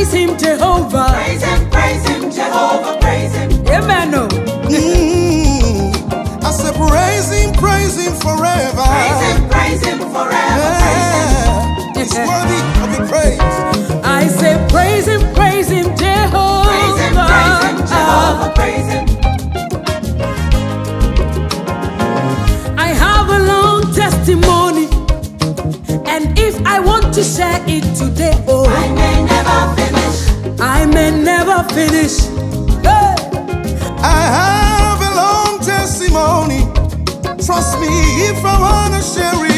Praise him, Jehovah. Praise him, praise him, Jehovah. Praise him. Amen. Mm, I said, praise him, praise him forever. Praise him, praise him forever. Yeah. Praise him. It's worthy I want to share it today. Oh, I may never finish. I may never finish. Hey. I have a long testimony. Trust me, if I wanna share it.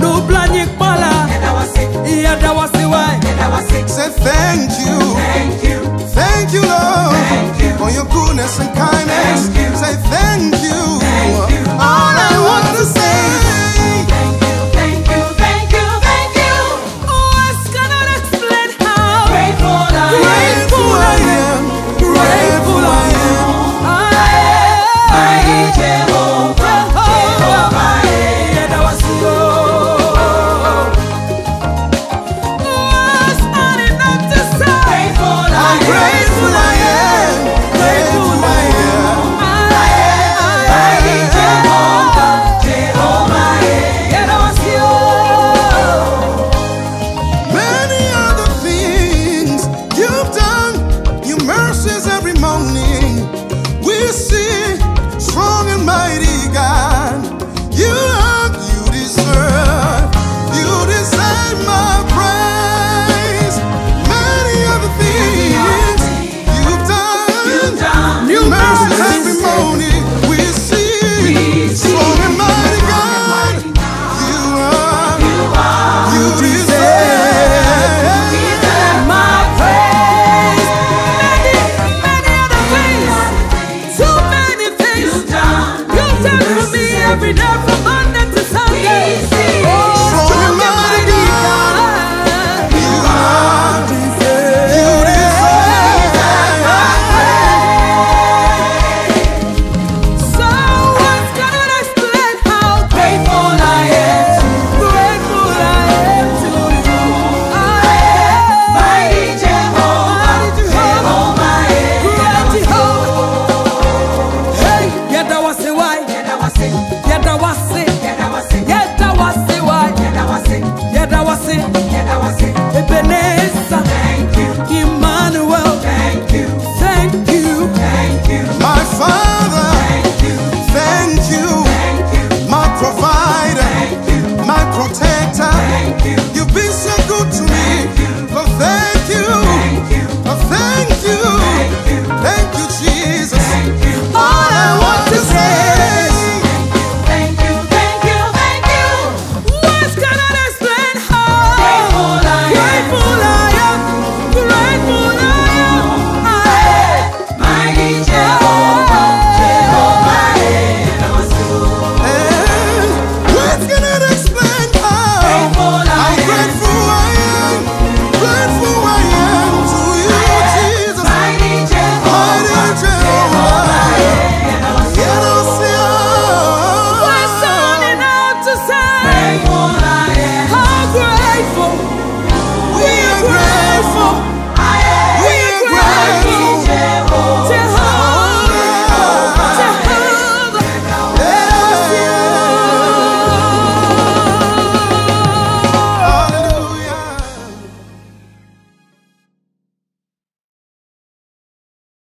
Do blanic bala. Yeah, that was the way. Say thank you.